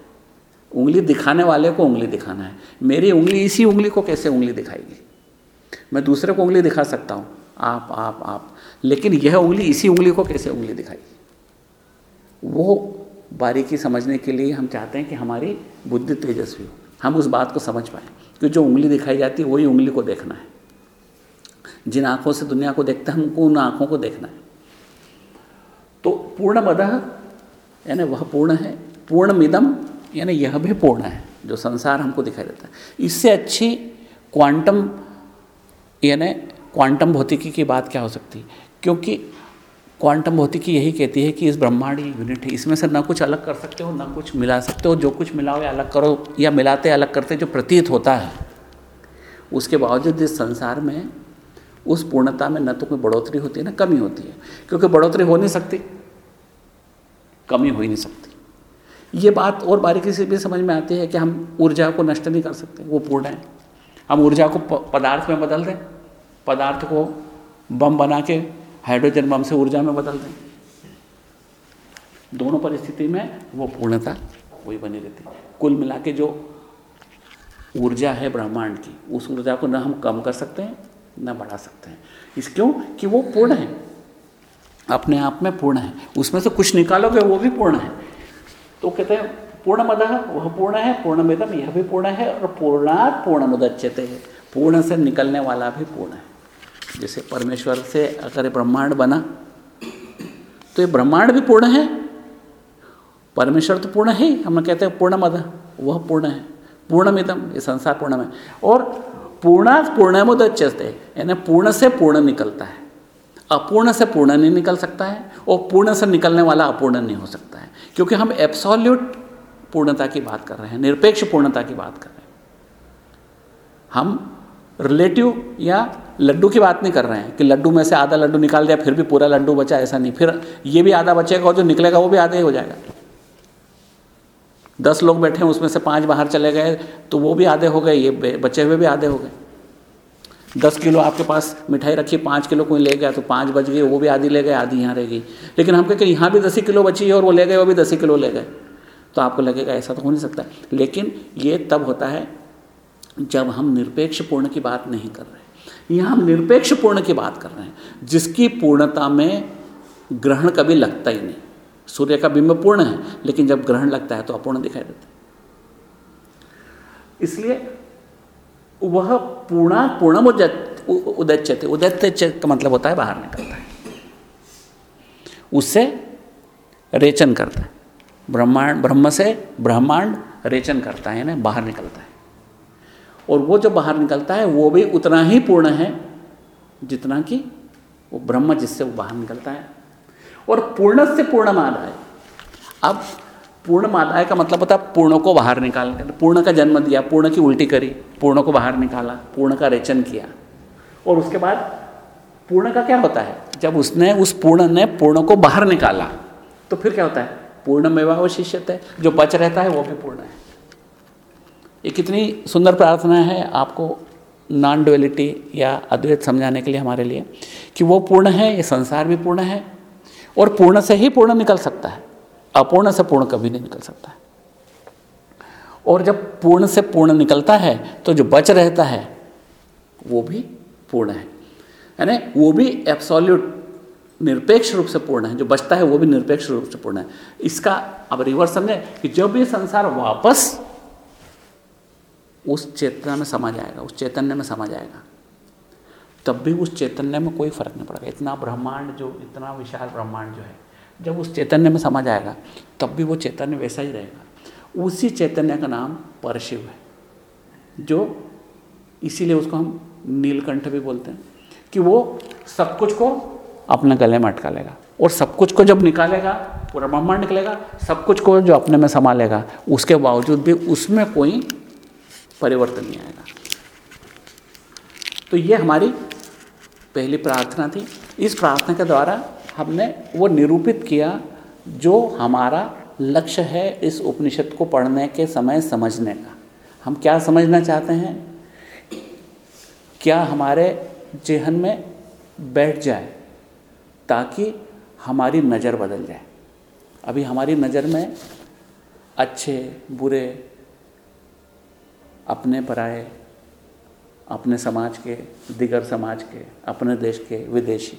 उंगली दिखाने वाले को उंगली दिखाना है। मेरी उंगली इसी उंगली को कैसे उंगली दिखाएगी? मैं दूसरे को उंगली दिखा सकता हूँ। आप आप आप। लेकिन यह उंगली, इसी उंगली को कैसे उंगली दिखाई? वो बारीकी समझने के लिए हम चाहते हैं कि हमारी बुद्धि तेजस्वी हो। हम उस बात को समझ पाएँ कि जो उंगली दिखाई जाती है, वही उंगली को देखना है। जिन आँखों से दुनिया को देखते हैं हमको उन आँखों को देखना है। तो पूर्ण मदह यानी वह पूर्ण है। पूर्ण मिदम यानी यह भी पूर्ण है, जो संसार हमको दिखाई देता है। इससे अच्छी क्वांटम यानी क्वांटम भौतिकी की बात क्या हो सकती? क्योंकि क्वांटम भौतिकी यही कहती है कि इस ब्रह्मांड ये यूनिट है। इसमें से ना कुछ अलग कर सकते हो, ना कुछ मिला सकते हो। जो कुछ मिलाओ या अलग करो या मिलाते अलग करते जो प्रतीत होता है। उसके बावजूद इस संसार में उस पूर्णता में न तो कोई बढ़ोतरी होती है, ना कमी होती है। क्योंकि बढ़ोतरी हो नहीं सकती, कमी हो ही नहीं सकती। ये बात और बारीकी से भी समझ में आती है कि हम ऊर्जा को नष्ट नहीं कर सकते, वो पूर्ण है। हम ऊर्जा को पदार्थ में बदल दें पदार्थ को बम बना के हाइड्रोजन बम से ऊर्जा में बदल दें। दोनों परिस्थिति में वो पूर्णता वही बनी रहती कुल मिला के जो ऊर्जा है ब्रह्मांड की, उस ऊर्जा को न हम कम कर सकते हैं, न बढ़ा सकते हैं। इस क्यों? कि वो पूर्ण है। अपने आप में पूर्ण है। उसमें से कुछ निकालोगे, वो भी पूर्ण है। तो कहते हैं पूर्ण मद वह पूर्ण है पूर्ण मिदम यह भी पूर्ण है, और पूर्णात पूर्ण मुदच्यते पूर्ण से निकलने वाला भी पूर्ण है। जैसे परमेश्वर से अगर ब्रह्मांड बना तो ये ब्रह्मांड भी पूर्ण है। परमेश्वर तो पूर्ण है हम कहते हैं पूर्ण मद वह पूर्ण है। पूर्णमिदम, ये संसार पूर्ण है। और पूर्णा पूर्णमुदच्यते यानी पूर्ण से पूर्ण निकलता है। अपूर्ण से पूर्ण नहीं निकल सकता है, और पूर्ण से निकलने वाला अपूर्ण नहीं हो सकता है। क्योंकि हम एब्सोल्यूट पूर्णता की बात कर रहे हैं, निरपेक्ष पूर्णता की बात कर रहे हैं। हम रिलेटिव या लड्डू की बात नहीं कर रहे हैं कि लड्डू में से आधा लड्डू निकाल दिया, फिर भी पूरा लड्डू बचा, ऐसा नहीं। फिर ये भी आधा बचेगा और जो निकलेगा वो भी आधा ही हो जाएगा। दस लोग बैठे हैं, उसमें से पाँच बाहर चले गए तो वो भी आधे हो गए, ये बचे हुए भी आधे हो गए। दस किलो आपके पास मिठाई रखी, पाँच किलो कोई ले गया तो पाँच बच गई, वो भी आधी ले गए, आधी यहाँ रहेगी लेकिन हम कहें यहाँ भी दस ही किलो बची है और वो ले गए, वो भी दस ही किलो ले गए। तो आपको लगेगा ऐसा तो हो नहीं सकता। लेकिन ये तब होता है जब हम निरपेक्ष पूर्ण की बात नहीं कर रहे यहाँ हम निरपेक्ष पूर्ण की बात कर रहे हैं, जिसकी पूर्णता में ग्रहण कभी लगता ही नहीं। सूर्य का बिंब पूर्ण है, लेकिन जब ग्रहण लगता है तो अपूर्ण दिखाई देता है। इसलिए वह पूर्णा पूर्णम उदच्यते उदत्य का मतलब होता है बाहर निकलता है। उससे रेचन करता है। ब्रह्मांड, ब्रह्म से ब्रह्मांड रेचन करता है ना बाहर निकलता है। और वो जो बाहर निकलता है, वो भी उतना ही पूर्ण है जितना कि वो ब्रह्म जिससे वो बाहर निकलता है। और पूर्ण से पूर्णमादाय अब पूर्णमादाय का मतलब होता है, पूर्ण को बाहर निकाल पूर्ण का जन्म दिया, पूर्ण की उल्टी करी, पूर्ण को बाहर निकाला, पूर्ण का रेचन किया। और उसके बाद पूर्ण का क्या होता है? जब उसने, उस पूर्ण ने पूर्ण को बाहर निकाला तो फिर क्या होता है? पूर्ण मेवावशिष्यत है जो बच रहता है, वो भी पूर्ण है। ये कितनी सुंदर प्रार्थना है आपको नॉन डुअलिटी या अद्वैत समझाने के लिए हमारे लिए, कि वो पूर्ण है, ये संसार भी पूर्ण है, और पूर्ण से ही पूर्ण निकल सकता है। अपूर्ण से पूर्ण कभी नहीं निकल सकता है। और जब पूर्ण से पूर्ण निकलता है तो जो बच रहता है, वो भी पूर्ण है। यानी वो भी एब्सोल्यूट निरपेक्ष रूप से पूर्ण है, जो बचता है वो भी निरपेक्ष रूप से पूर्ण है। इसका अब रिवर्स समझे कि जब ये संसार वापस उस चेतना में समा जाएगा, उस चैतन्य में समा जाएगा। तब भी उस चैतन्य में कोई फ़र्क नहीं पड़ेगा। इतना ब्रह्मांड जो, इतना विशाल ब्रह्मांड जो है, जब उस चैतन्य में समा जाएगा, तब भी वो चैतन्य वैसा ही रहेगा। उसी चैतन्य का नाम परशिव है, जो इसीलिए उसको हम नीलकंठ भी बोलते हैं, कि वो सब कुछ को अपने गले में अटका लेगा। और सब कुछ को जब निकालेगा, पूरा ब्रह्मांड निकलेगा, सब कुछ को जो अपने में समा लेगा, उसके बावजूद भी उसमें कोई परिवर्तन नहीं आएगा। तो ये हमारी पहली प्रार्थना थी। इस प्रार्थना के द्वारा हमने वो निरूपित किया जो हमारा लक्ष्य है इस उपनिषद को पढ़ने के समय समझने का। हम क्या समझना चाहते हैं? क्या हमारे जेहन में बैठ जाए ताकि हमारी नज़र बदल जाए। अभी हमारी नज़र में अच्छे, बुरे अपने पराए अपने समाज के, दिगर समाज के, अपने देश के विदेशी।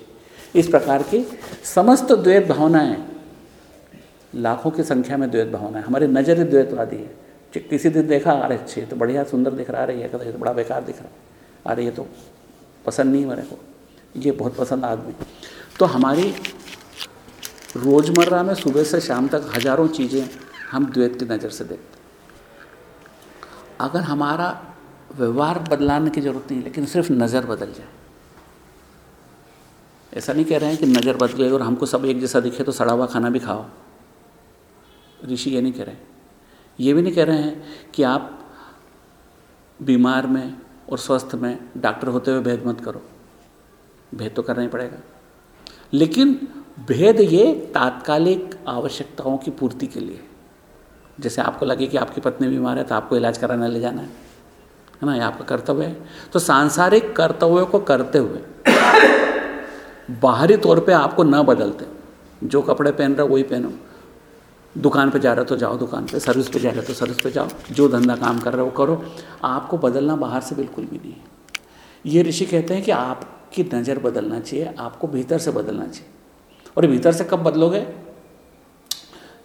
इस प्रकार की समस्त द्वैत भावनाएँ, लाखों की संख्या में द्वैत भावनाएँ, हमारी नज़र ही द्वैतवादी है। किसी दिन देखा, अरे अच्छी तो बढ़िया सुंदर दिख रहा है ये तो बड़ा बेकार दिख रहा। है अरे ये तो पसंद नहीं मेरे को, ये बहुत पसंद आदमी। तो हमारी रोज़मर्रा में सुबह से शाम तक हज़ारों चीज़ें हम द्वैत की नज़र से देखते अगर हमारा व्यवहार बदलाने की ज़रूरत नहीं, लेकिन सिर्फ़ नज़र बदल जाए। ऐसा नहीं कह रहे हैं कि नज़र बदल गई और हमको सब एक जैसा दिखे तो सड़ा हुआ खाना भी खाओ। ऋषि ये नहीं कह रहे हैं। ये भी नहीं कह रहे हैं कि आप बीमार में और स्वस्थ में डॉक्टर होते हुए भेद मत करो। भेद तो करना ही पड़ेगा। लेकिन भेद ये तात्कालिक आवश्यकताओं की पूर्ति के लिए जैसे आपको लगे कि आपकी पत्नी बीमार है तो आपको इलाज कराने ले जाना है। है ना? ये आपका कर्तव्य है। तो सांसारिक कर्तव्यों को करते हुए बाहरी तौर पे आपको न बदलते। जो कपड़े पहन रहे वही पहनो। दुकान पे जा रहे हो तो जाओ दुकान पे। सर्विस पे जा रहे हो तो सर्विस पे जाओ। जो धंधा काम कर रहे हो, वो करो। आपको बदलना बाहर से बिल्कुल भी नहीं है। ये ऋषि कहते हैं कि आपकी नज़र बदलना चाहिए, आपको भीतर से बदलना चाहिए। और भीतर से कब बदलोगे?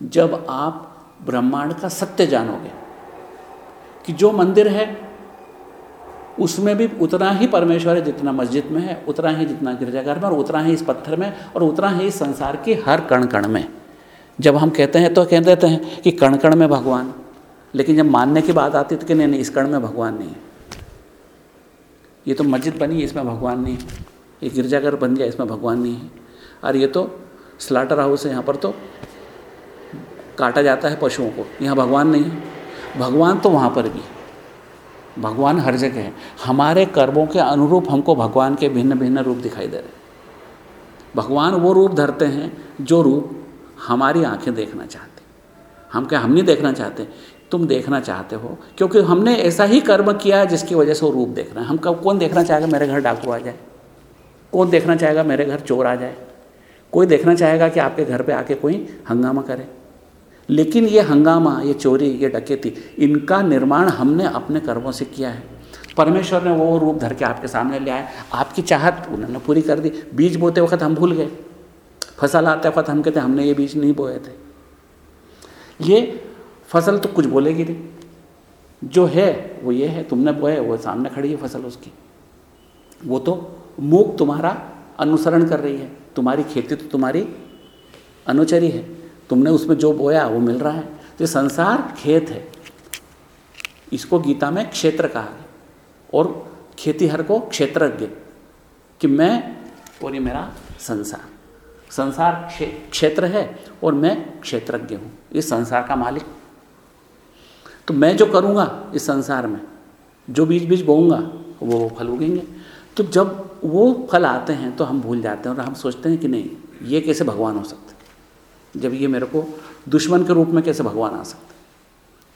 जब आप ब्रह्मांड का सत्य जानोगे कि जो मंदिर है, उसमें भी उतना ही परमेश्वर है जितना मस्जिद में है, उतना ही जितना गिरजाघर में, और उतना ही इस पत्थर में, और उतना ही इस संसार के हर कण कण में। जब हम कहते हैं तो कह देते हैं कि कण कण में भगवान, लेकिन जब मानने की बात आती तो कि नहीं नहीं, इस कण में भगवान नहीं है। ये तो मस्जिद बनी है, इसमें भगवान नहीं है। ये गिरजाघर बन गया, इसमें भगवान नहीं है। और ये तो स्लाटर हाउस है, यहाँ पर तो काटा जाता है पशुओं को। यहाँ भगवान नहीं है। भगवान तो वहाँ पर भी भगवान हर जगह है। हमारे कर्मों के अनुरूप हमको भगवान के भिन्न भिन्न रूप दिखाई दे रहे हैं। भगवान वो रूप धरते हैं जो रूप हमारी आँखें देखना चाहते हम क्या हम नहीं देखना चाहते? तुम देखना चाहते हो। क्योंकि हमने ऐसा ही कर्म किया है जिसकी वजह से वो रूप देख रहे हैं। हम कब कौन देखना चाहेगा? मेरे घर डाकू आ जाए। कौन देखना चाहेगा? मेरे घर चोर आ जाए। कोई देखना चाहेगा कि आपके घर पे आके कोई हंगामा करे? लेकिन ये हंगामा, ये चोरी, ये डकैती, इनका निर्माण हमने अपने कर्मों से किया है। परमेश्वर ने वो रूप धर के आपके सामने ले आया आपकी चाहत उन्होंने पूरी कर दी। बीज बोते वक्त हम भूल गए। फ़सल आते वक्त हम कहते, हमने ये बीज नहीं बोए थे। ये फ़सल तो कुछ बोलेगी नहीं। जो है, वो ये है, तुमने बोए, वो सामने खड़ी है फ़सल उसकी। वो तो मूक तुम्हारा अनुसरण कर रही है। तुम्हारी खेती तो तुम्हारी अनुचरी है। तुमने उसमें जो बोया, वो मिल रहा है। तो संसार खेत है। इसको गीता में क्षेत्र कहा है और खेतीहर को क्षेत्रज्ञ कि मैं और ये मेरा संसार। संसार क्षेत्र है और मैं क्षेत्रज्ञ हूँ। इस संसार का मालिक। तो मैं जो करूँगा इस संसार में, जो बीज बीज बोऊँगा वो वो फल उगेंगे। तो जब वो फल आते हैं तो हम भूल जाते हैं और हम सोचते हैं कि नहीं, ये कैसे भगवान हो सकते? जब ये मेरे को दुश्मन के रूप में कैसे भगवान आ सकते हैं?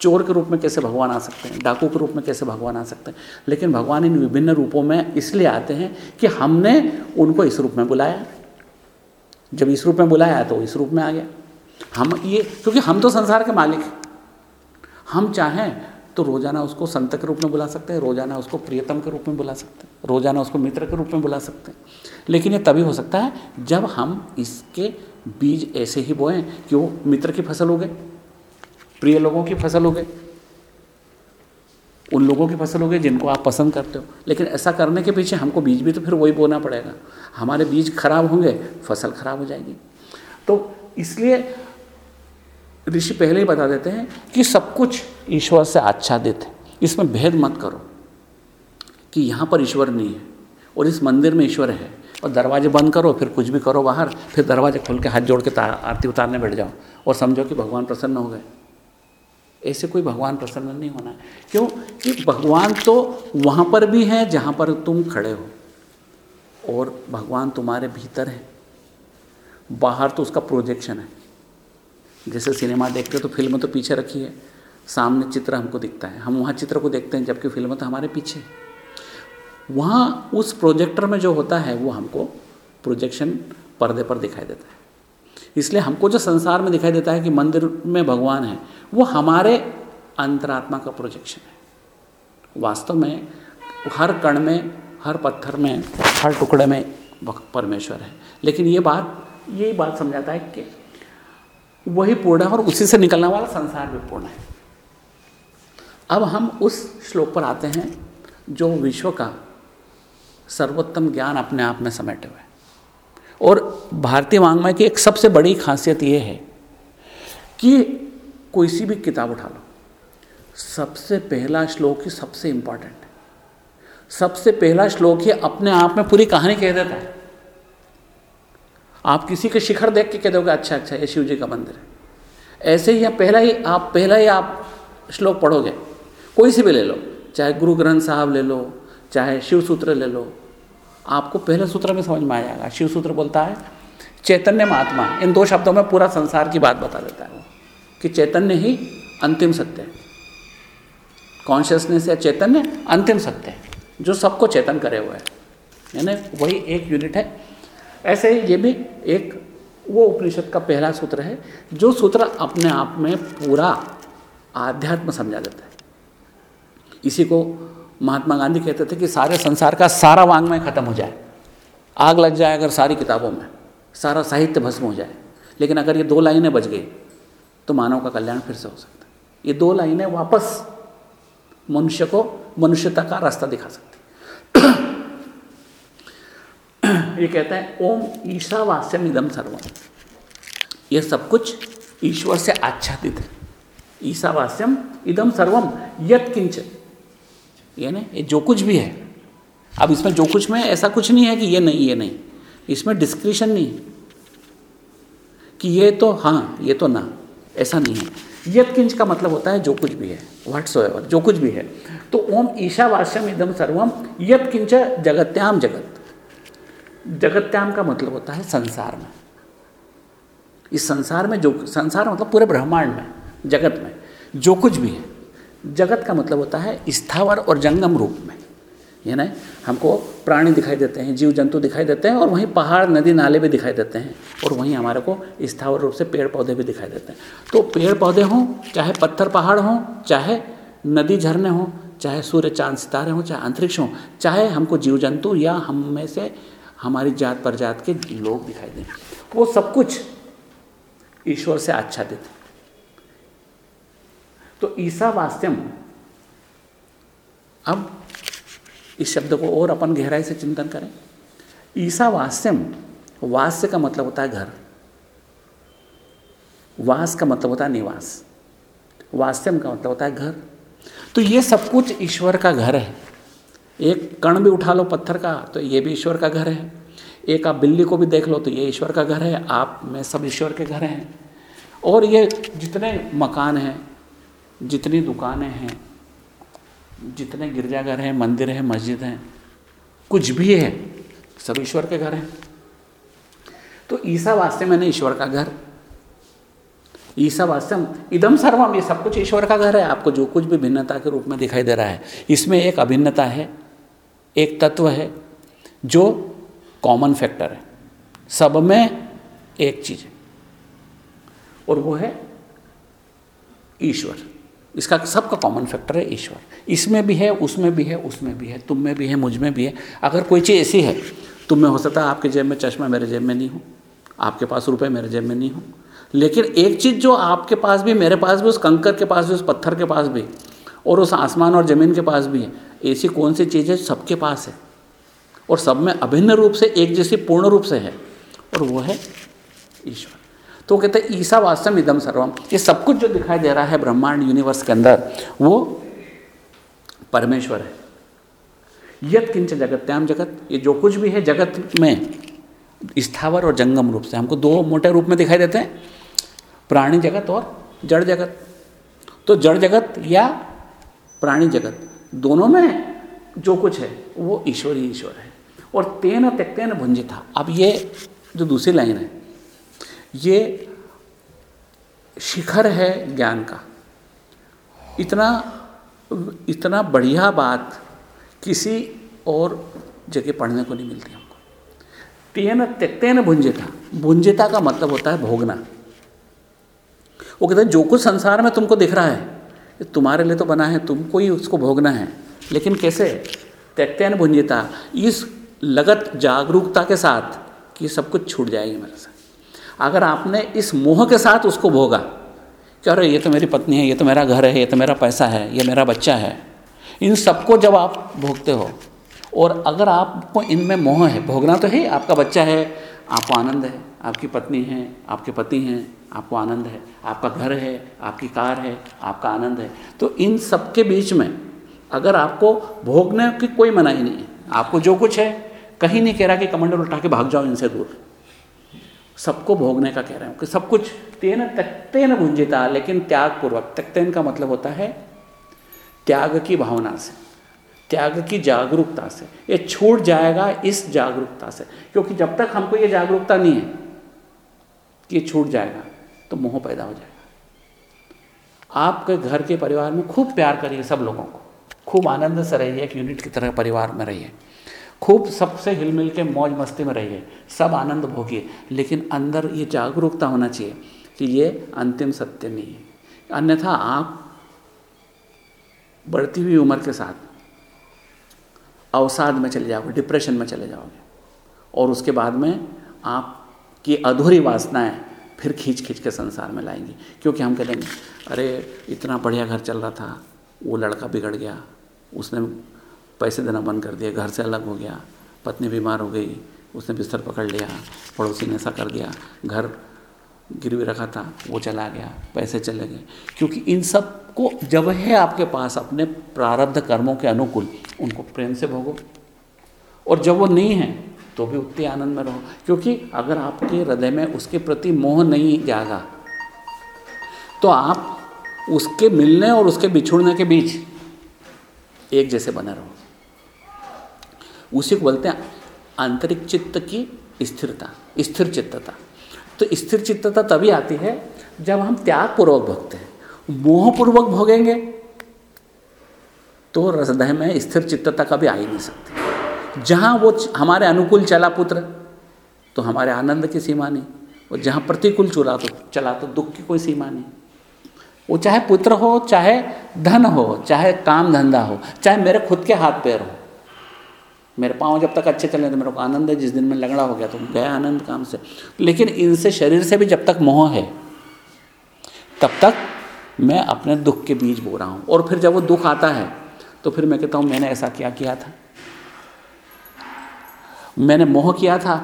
चोर के रूप में कैसे भगवान आ सकते हैं? डाकू के रूप में कैसे भगवान आ सकते हैं? लेकिन भगवान इन विभिन्न रूपों में इसलिए आते हैं कि हमने उनको इस रूप में बुलाया। जब इस रूप में बुलाया तो इस रूप में आ गया। हम ये, क्योंकि हम तो संसार के मालिक हैं। हम चाहें तो रोज़ाना उसको संत के रूप में बुला सकते हैं, रोज़ाना उसको प्रियतम के रूप में बुला सकते हैं। रोज़ाना उसको मित्र के रूप में बुला सकते हैं। लेकिन ये तभी हो सकता है जब हम इसके बीज ऐसे ही बोएँ कि वो मित्र की फ़सल हो गए प्रिय लोगों की फ़सल हो गए उन लोगों की फ़सल हो गई जिनको आप पसंद करते हो। लेकिन ऐसा करने के पीछे हमको बीज भी तो फिर वही बोना पड़ेगा। हमारे बीज खराब होंगे, फ़सल खराब हो जाएगी। तो इसलिए ऋषि पहले ही बता देते हैं कि सब कुछ ईश्वर से आच्छादित है। इसमें भेद मत करो। कि यहाँ पर ईश्वर नहीं है और इस मंदिर में ईश्वर है। और दरवाजे बंद करो, फिर कुछ भी करो बाहर, फिर दरवाजे खोल के हाथ जोड़ के आरती उतारने बैठ जाओ और समझो कि भगवान प्रसन्न हो गए। ऐसे कोई भगवान प्रसन्न नहीं होना क्यों? कि भगवान तो वहाँ पर भी हैं, जहाँ पर तुम खड़े हो। और भगवान तुम्हारे भीतर है। बाहर तो उसका प्रोजेक्शन है। जैसे सिनेमा देखते हो तो फ़िल्म तो पीछे रखी है। सामने चित्र हमको दिखता है। हम वहाँ चित्र को देखते हैं, जबकि फ़िल्म तो हमारे पीछे वहाँ उस प्रोजेक्टर में जो होता है, वो हमको प्रोजेक्शन पर्दे पर दिखाई देता है। इसलिए हमको जो संसार में दिखाई देता है कि मंदिर में भगवान है, वो हमारे अंतरात्मा का प्रोजेक्शन है। वास्तव में हर कण में, हर पत्थर में, हर टुकड़े में परमेश्वर है। लेकिन ये बात यही बात समझाता है कि वही पूर्ण है और उसी से निकलने वाला संसार भी पूर्ण है। अब हम उस श्लोक पर आते हैं, जो विश्व का सर्वोत्तम ज्ञान अपने आप में समेटे हुए। और भारतीय वांग्मय की एक सबसे बड़ी खासियत ये है कि कोई सी भी किताब उठा लो, सबसे पहला श्लोक ही सबसे इंपॉर्टेंट है। सबसे पहला श्लोक ही अपने आप में पूरी कहानी कह देता है। आप किसी के शिखर देख के कह दोगे अच्छा अच्छा ये शिव जी का मंदिर है। ऐसे ही पहला ही, आप पहला ही आप श्लोक पढ़ोगे, कोई सी भी ले लो, चाहे गुरु ग्रंथ साहब ले लो चाहे शिव सूत्र ले लो। आपको पहले सूत्र में समझ में आ जाएगा। शिव सूत्र बोलता है, चैतन्य महात्मा। इन दो शब्दों में पूरा संसार की बात बता देता है वो, कि चैतन्य ही अंतिम सत्य है। कॉन्शियसनेस या चैतन्य अंतिम सत्य है, जो सबको चेतन करे हुए है। यानी वही एक यूनिट है। ऐसे ही ये भी एक, वो उपनिषद का पहला सूत्र है, जो सूत्र अपने आप में पूरा आध्यात्म समझा देता है। इसी को महात्मा गांधी कहते थे कि सारे संसार का सारा वांग्मय खत्म हो जाए। आग लग जाए अगर सारी किताबों में। सारा साहित्य भस्म हो जाए। लेकिन अगर ये दो लाइनें बच गई तो मानव का कल्याण फिर से हो सकता है। ये दो लाइनें वापस मनुष्य को मनुष्यता का रास्ता दिखा सकती *clears throat* ये कहते हैं, ओम ईशावास्यम इदम सर्वम। ये सब कुछ ईश्वर से आच्छादित है। ईसावास्यम इदम सर्वम यत किंच यानी ये जो कुछ भी है। अब इसमें जो कुछ में ऐसा कुछ नहीं है कि ये नहीं ये नहीं। इसमें डिस्क्रिशन नहीं कि ये तो हाँ ये तो ना, ऐसा नहीं है। यत किंच का मतलब होता है जो कुछ भी है व्हाट्स एवर जो कुछ भी है। तो ओम ईशावास्यम इदम सर्वम यत किंच जगत्याम जगत। जगत्याम का मतलब होता है संसार में। इस संसार में जो, संसार मतलब पूरे ब्रह्मांड में, जगत में, जो कुछ भी है। जगत का मतलब होता है स्थावर और जंगम रूप में। ये ना, हमको प्राणी दिखाई देते हैं जीव जंतु दिखाई देते हैं और वहीं पहाड़, नदी, नाले भी दिखाई देते हैं और वहीं हमारे को स्थावर रूप से पेड़ पौधे भी दिखाई देते हैं। तो पेड़ पौधे हों, चाहे पत्थर पहाड़ हों, चाहे नदी झरने हों, चाहे सूर्य चाँद सितारे हों, चाहे अंतरिक्ष हों, चाहे हमको जीव जंतु या हम में से हमारी जात प्रजात के लोग दिखाई दें। वो सब कुछ ईश्वर से आच्छादित। है तो ईसा वास्तव अब इस शब्द को और अपन गहराई से चिंतन करें। ईसा वास्यम वास्य का मतलब होता है घर। वास का मतलब होता है निवास। वास्यम का मतलब होता है घर। तो ये सब कुछ ईश्वर का घर है। एक कण भी उठा लो पत्थर का तो ये भी ईश्वर का घर है। एक आप बिल्ली को भी देख लो तो ये ईश्वर का घर है। आप में सब ईश्वर के घर हैं। और ये जितने मकान हैं जितनी दुकानें हैं, जितने गिरजाघर हैं, मंदिर हैं, मस्जिद हैं, कुछ भी है, सब ईश्वर के घर हैं। तो ईसा वास्ते मैंने ईश्वर का घर, ईसा वास्तव इदम सर्वम, ये सब कुछ ईश्वर का घर है। आपको जो कुछ भी भिन्नता के रूप में दिखाई दे रहा है, इसमें एक अभिन्नता है, एक तत्व है, जो कॉमन फैक्टर है। सब में एक चीज़ है, और वो है ईश्वर। इसका सबका कॉमन फैक्टर है ईश्वर। इसमें भी है, उसमें भी है, उसमें भी है, तुम में भी है, मुझमें भी है। अगर कोई चीज़ ऐसी है, तुम में हो सकता है आपके जेब में चश्मा मेरे जेब में नहीं हो, आपके पास रुपए मेरे जेब में नहीं हो। लेकिन एक चीज़ जो आपके पास भी, मेरे पास भी, उस कंकर के पास भी, उस पत्थर के पास भी, और उस आसमान और ज़मीन के पास भी है, ऐसी कौन सी चीज़ है सबके पास है? और सब में अभिन्न रूप से, एक जैसी पूर्ण रूप से है, और वो है ईश्वर। तो कहते हैं, ईसा वास्तव इदम सर्वम। ये सब कुछ जो दिखाई दे रहा है ब्रह्मांड यूनिवर्स के अंदर, वो परमेश्वर है। यत किंच जगत्याम जगत, ये जो कुछ भी है जगत में, स्थावर और जंगम रूप से, हमको दो मोटे रूप में दिखाई देते हैं, प्राणी जगत और जड़ जगत। तो जड़ जगत या प्राणी जगत, दोनों में जो कुछ है, वो ईश्वर ही ईश्वर है। और तेन त्यक्तेन भुंजिता। अब ये जो दूसरी लाइन है ये शिखर है ज्ञान का। इतना इतना बढ़िया बात किसी और जगह पढ़ने को नहीं मिलती हमको। तेन, त्यक्तेन भुंजिता। भुंजिता का मतलब होता है भोगना। वो कहते हैं, जो कुछ संसार में तुमको दिख रहा है तुम्हारे लिए तो बना है, तुमको ही उसको भोगना है। लेकिन कैसे? त्यक्तेन भुंजिता। इस लगत जागरूकता के साथ कि सब कुछ छूट जाएगी मेरे से अगर आपने इस मोह के साथ उसको भोगा कि अरे ये तो मेरी पत्नी है, ये तो मेरा घर है, ये तो मेरा पैसा है, ये मेरा बच्चा है। इन सबको जब आप भोगते हो, और अगर आपको इनमें मोह है, भोगना तो है, आपका बच्चा है, आपको आनंद है, आपकी पत्नी है, आपके पति हैं, आपको आनंद है, आपका घर है, आपकी कार है, आपका आनंद है तो इन सब के बीच में अगर आपको भोगने की कोई मनाही नहीं है, आपको जो कुछ है, कहीं नहीं कह रहा कि कमंडल उठा के भाग जाओ इनसे दूर। सबको भोगने का कह रहे हैं। कि सब कुछ तेन त्यक्तेन भुंजिता, लेकिन त्याग पूर्वक त्यक्तेन का मतलब होता है त्याग की भावना से, त्याग की जागरूकता से। ये छूट जाएगा इस जागरूकता से, क्योंकि जब तक हमको ये जागरूकता नहीं है कि ये छूट जाएगा तो मोह पैदा हो जाएगा। आपके घर के परिवार में खूब प्यार करिए सब लोगों को। खूब आनंद से रहिए, एक यूनिट की तरह परिवार में रहिए। खूब सबसे हिल मिल के मौज मस्ती में रहिए, सब आनंद भोगिए, लेकिन अंदर ये जागरूकता होना चाहिए कि ये अंतिम सत्य नहीं है। अन्यथा आप बढ़ती हुई उम्र के साथ अवसाद में चले जाओगे, डिप्रेशन में चले जाओगे, और उसके बाद में आपकी अधूरी वासनाएँ फिर खींच खींच के संसार में लाएँगी। क्योंकि हम कहेंगे अरे, इतना बढ़िया घर चल रहा था, वो लड़का बिगड़ गया, उसने पैसे देना बंद कर दिया, घर से अलग हो गया, पत्नी बीमार हो गई, उसने बिस्तर पकड़ लिया, पड़ोसी ने ऐसा कर दिया, घर गिरवी रखा था, वो चला गया, पैसे चले गए। क्योंकि इन सबको जब है आपके पास, अपने प्रारब्ध कर्मों के अनुकूल, उनको प्रेम से भोगो। और जब वो नहीं है तो भी उतने आनंद में रहो। क्योंकि अगर आपके हृदय में उसके प्रति मोह नहीं जागा तो आप उसके मिलने और उसके बिछुड़ने के बीच एक जैसे बने रहो। उसी को बोलते हैं आंतरिक चित्त की स्थिरता, स्थिर चित्तता। तो स्थिर चित्तता तभी आती है जब हम त्याग पूर्वक भोगते हैं। मोहपूर्वक भोगेंगे तो हृदय में स्थिर चित्तता कभी आ ही नहीं सकती। जहाँ वो हमारे अनुकूल चला पुत्र तो हमारे आनंद की सीमा नहीं। और जहाँ प्रतिकूल चुरा तो चला तो दुख की कोई सीमा नहीं। वो चाहे पुत्र हो, चाहे धन हो, चाहे काम धंधा हो, चाहे मेरे खुद के हाथ पैर हो मेरे पाँव जब तक अच्छे चले तो मेरे को आनंद है, जिस दिन में लगड़ा हो गया तो गया आनंद काम से। लेकिन इनसे शरीर से भी जब तक मोह है, तब तक मैं अपने दुख के बीज बो रहा हूँ। और फिर जब वो दुख आता है तो फिर मैं कहता हूँ, मैंने ऐसा क्या किया था? मैंने मोह किया था,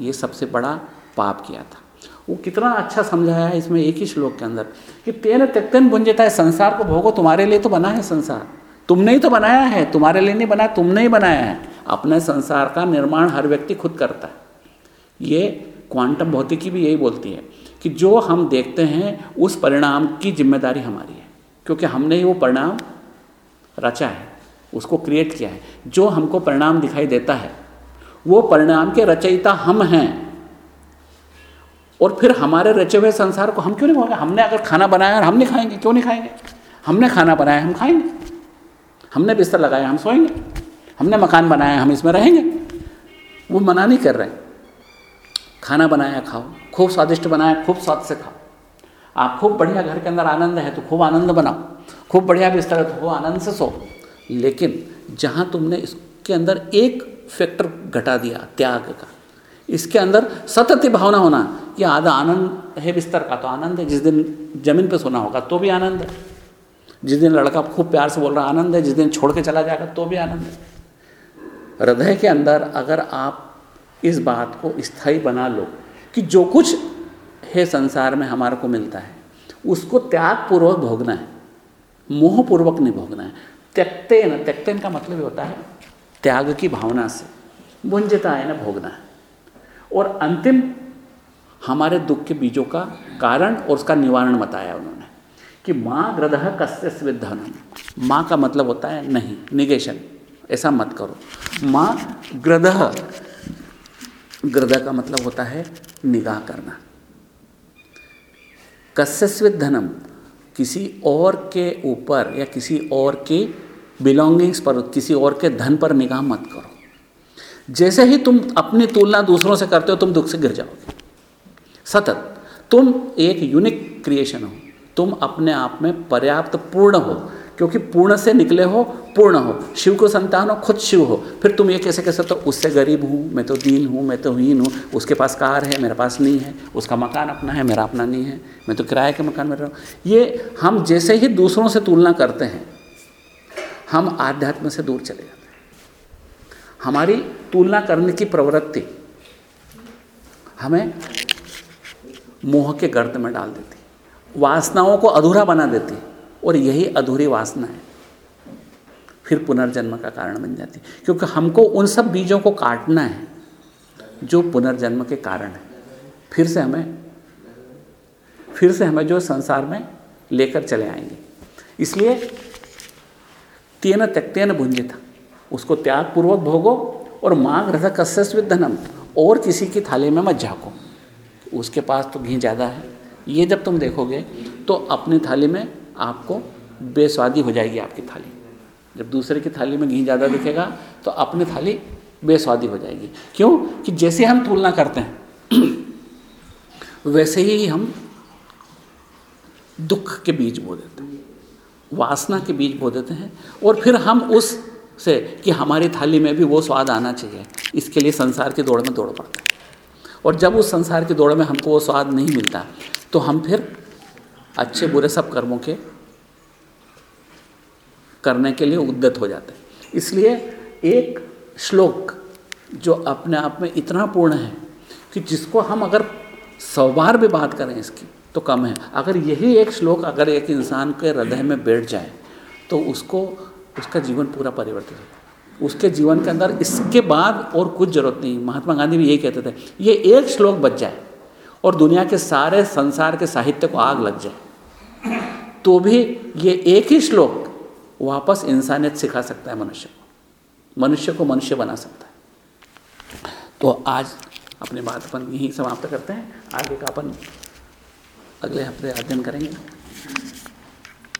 ये सबसे बड़ा पाप किया था। वो कितना अच्छा समझाया है इसमें एक ही श्लोक के अंदर कि तेन त्यक्तन भुंजता है संसार को भोगो, तुम्हारे लिए तो बना है संसार। तुमने ही तो बनाया है, तुम्हारे लिए नहीं बनाया तुमने ही बनाया है। अपने संसार का निर्माण हर व्यक्ति खुद करता है। ये क्वांटम भौतिकी भी यही बोलती है कि जो हम देखते हैं, उस परिणाम की ज़िम्मेदारी हमारी है। क्योंकि हमने ही वो परिणाम रचा है, उसको क्रिएट किया है। जो हमको परिणाम दिखाई देता है, वो परिणाम के रचयिता हम हैं। और फिर हमारे रचे हुए संसार को हम क्यों नहीं खाएँगे हमने अगर खाना बनाया और हम नहीं खाएँगे, क्यों नहीं खाएँगे? हमने खाना बनाया, हम खाएँगे। हमने बिस्तर लगाया, हम सोएँगे। हमने मकान बनाया, हम इसमें रहेंगे। वो मना नहीं कर रहे खाना बनाया, खाओ। खूब स्वादिष्ट बनाया, खूब स्वाद से खाओ। आप खूब बढ़िया घर के अंदर आनंद है तो खूब आनंद बनाओ। खूब बढ़िया बिस्तर है तो खूब आनंद से सो। लेकिन जहाँ तुमने इसके अंदर एक फैक्टर घटा दिया, त्याग का, इसके अंदर सतत भावना होना कि आधा आनंद है बिस्तर का तो आनंद है। जिस दिन ज़मीन पे सोना होगा तो भी आनंद है। जिस दिन लड़का खूब प्यार से बोल रहा, आनंद है। जिस दिन छोड़ के चला जाएगा तो भी आनंद है। हृदय के अंदर अगर आप इस बात को स्थायी बना लो कि जो कुछ है संसार में हमारे को मिलता है, उसको त्याग पूर्वक भोगना है मोह पूर्वक नहीं भोगना है त्यक्तेन त्यक्तेन का मतलब ये होता है त्याग की भावना से भुंजता है ना भोगना है। और अंतिम हमारे दुख के बीजों का कारण और उसका निवारण बताया उन्होंने कि माँ ग्रदह कस्य स्विधन माँ का मतलब होता है नहीं, निगेशन। ऐसा मत करो। माँ, ग्रदह। ग्रदह का मतलब होता है निगाह करना। कस्यस्वित धनम, किसी और के ऊपर या किसी और के बिलोंगिंग्स पर, किसी और के धन पर निगाह मत करो। जैसे ही तुम अपनी तुलना दूसरों से करते हो, तुम दुख से गिर जाओगे। सतत, तुम एक यूनिक क्रिएशन हो। तुम अपने आप में पर्याप्त पूर्ण हो। क्योंकि पूर्ण से निकले हो, पूर्ण हो। शिव को संतान हो, खुद शिव हो। फिर तुम ये कैसे कैसे तो उससे गरीब हूँ, मैं तो दीन हूँ, मैं तो हीन हूँ, उसके पास कार है, मेरे पास नहीं है, उसका मकान अपना है, मेरा अपना नहीं है, मैं तो किराए के मकान में रह रहा हूँ। ये हम जैसे ही दूसरों से तुलना करते हैं, हम आध्यात्म से दूर चले जाते हैं। हमारी तुलना करने की प्रवृत्ति हमें मोह के गर्द में डाल देती वासनाओं को अधूरा बना देती और यही अधूरी वासना है। फिर पुनर्जन्म का कारण बन जाती है। क्योंकि हमको उन सब बीजों को काटना है, जो पुनर्जन्म के कारण है। फिर से हमें, फिर से हमें जो संसार में लेकर चले आएँगे। इसलिए तेन त्यक्तेन भुंजित, उसको त्याग पूर्वक भोगो और मांग रथ कस्य धनम, और किसी की थाली में मत झाको। उसके पास तो घी ज़्यादा है। ये जब तुम देखोगे तो अपनी थाली में आपको बेस्वादी हो जाएगी आपकी थाली। जब दूसरे की थाली में घी ज़्यादा दिखेगा तो अपनी थाली बेस्वादी हो जाएगी। क्यों? कि जैसे हम तुलना करते हैं, वैसे ही हम दुख के बीज बो देते हैं, वासना के बीज बो देते हैं, और फिर हम उस से कि हमारी थाली में भी वो स्वाद आना चाहिए, इसके लिए संसार की दौड़ में दौड़ पड़ते हैं। और जब उस संसार की दौड़ में हमको वो स्वाद नहीं मिलता तो हम फिर अच्छे बुरे सब कर्मों के करने के लिए उद्यत हो जाते हैं। इसलिए एक श्लोक जो अपने आप में इतना पूर्ण है कि जिसको हम अगर सौ बार भी बात करें इसकी तो कम है। अगर यही एक श्लोक अगर एक इंसान के हृदय में बैठ जाए तो उसको, उसका जीवन पूरा परिवर्तित होगा उसके जीवन के अंदर इसके बाद और कुछ ज़रूरत नहीं। महात्मा गांधी भी यही कहते थे, ये एक श्लोक बच जाए और दुनिया के सारे संसार के साहित्य को आग लग जाए तो भी ये एक ही श्लोक वापस इंसानियत सिखा सकता है मनुष्य को। मनुष्य को मनुष्य बना सकता है। तो आज अपने बात अपन यहीं समाप्त करते हैं। आगे का अपन अगले हफ़्ते अध्ययन करेंगे।